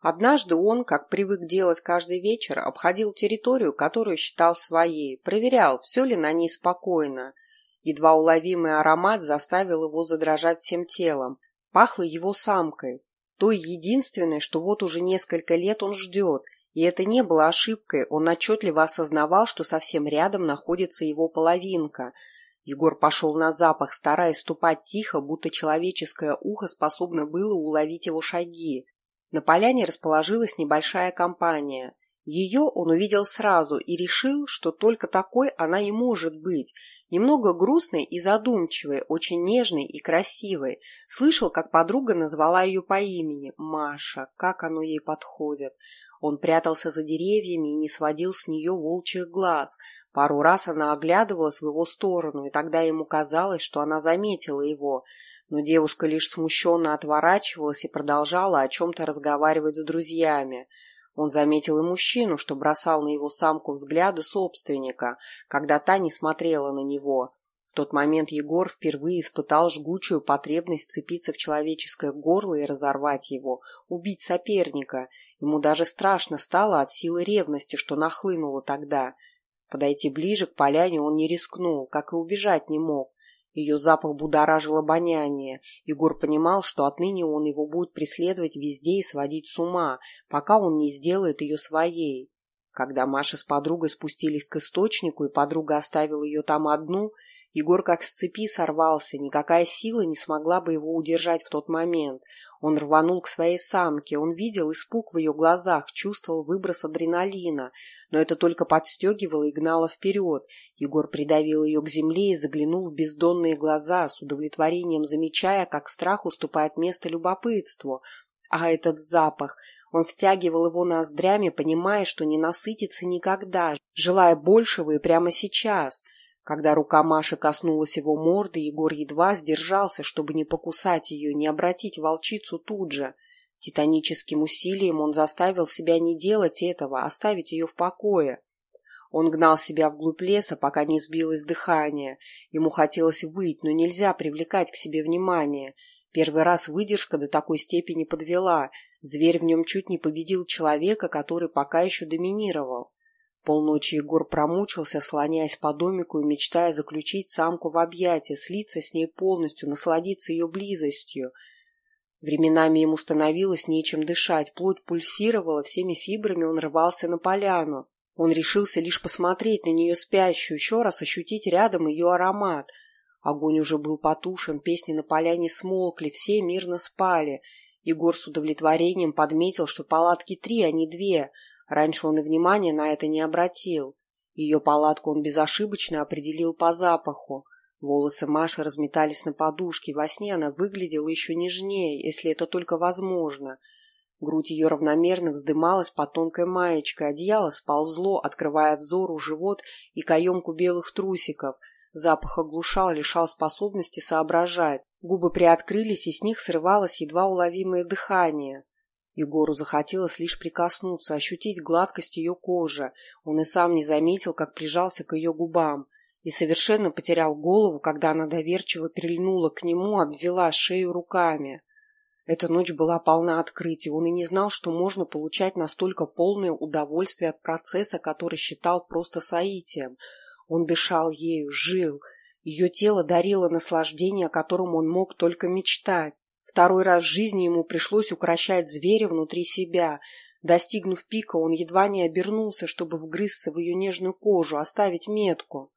Однажды он, как привык делать каждый вечер, обходил территорию, которую считал своей, проверял, все ли на ней спокойно. Едва уловимый аромат заставил его задрожать всем телом. Пахло его самкой, той единственной, что вот уже несколько лет он ждет, и это не было ошибкой, он отчетливо осознавал, что совсем рядом находится его половинка. Егор пошел на запах, стараясь ступать тихо, будто человеческое ухо способно было уловить его шаги. На поляне расположилась небольшая компания. Ее он увидел сразу и решил, что только такой она и может быть. Немного грустной и задумчивой, очень нежной и красивой. Слышал, как подруга назвала ее по имени. Маша, как оно ей подходит. Он прятался за деревьями и не сводил с нее волчьих глаз. Пару раз она оглядывалась в его сторону, и тогда ему казалось, что она заметила его. Но девушка лишь смущенно отворачивалась и продолжала о чем-то разговаривать с друзьями. Он заметил и мужчину, что бросал на его самку взгляды собственника, когда та не смотрела на него. В тот момент Егор впервые испытал жгучую потребность цепиться в человеческое горло и разорвать его, убить соперника. Ему даже страшно стало от силы ревности, что нахлынуло тогда. Подойти ближе к поляне он не рискнул, как и убежать не мог. Ее запах будоражил обоняние. Егор понимал, что отныне он его будет преследовать везде и сводить с ума, пока он не сделает ее своей. Когда Маша с подругой спустились к источнику, и подруга оставила ее там одну, Егор как с цепи сорвался, никакая сила не смогла бы его удержать в тот момент. Он рванул к своей самке, он видел испуг в ее глазах, чувствовал выброс адреналина, но это только подстегивало и гнало вперед. Егор придавил ее к земле и заглянул в бездонные глаза, с удовлетворением замечая, как страх уступает место любопытству. А этот запах... Он втягивал его ноздрями, понимая, что не насытится никогда, желая большего и прямо сейчас — когда рука Маши коснулась его морды, Егор едва сдержался, чтобы не покусать ее, не обратить волчицу тут же. Титаническим усилием он заставил себя не делать этого, оставить ее в покое. Он гнал себя вглубь леса, пока не сбилось дыхание. Ему хотелось выть, но нельзя привлекать к себе внимание. Первый раз выдержка до такой степени подвела. Зверь в нем чуть не победил человека, который пока еще доминировал. Полночи Егор промучился, слоняясь по домику и мечтая заключить самку в объятия, слиться с ней полностью, насладиться ее близостью. Временами ему становилось нечем дышать, плоть пульсировала, всеми фибрами он рвался на поляну. Он решился лишь посмотреть на нее спящую, еще раз ощутить рядом ее аромат. Огонь уже был потушен, песни на поляне смолкли, все мирно спали. Егор с удовлетворением подметил, что палатки три, а не две — Раньше он и внимания на это не обратил. Ее палатку он безошибочно определил по запаху. Волосы Маши разметались на подушке, во сне она выглядела еще нежнее, если это только возможно. Грудь ее равномерно вздымалась под тонкой маечкой, одеяло сползло, открывая взору живот и каемку белых трусиков. Запах оглушал, лишал способности соображать. Губы приоткрылись, и с них срывалось едва уловимое дыхание. Егору захотелось лишь прикоснуться, ощутить гладкость ее кожи. Он и сам не заметил, как прижался к ее губам. И совершенно потерял голову, когда она доверчиво прильнула к нему, обвела шею руками. Эта ночь была полна открытий. Он и не знал, что можно получать настолько полное удовольствие от процесса, который считал просто соитием. Он дышал ею, жил. Ее тело дарило наслаждение, о котором он мог только мечтать. Второй раз в жизни ему пришлось укращать зверя внутри себя. Достигнув пика, он едва не обернулся, чтобы вгрызться в ее нежную кожу, оставить метку.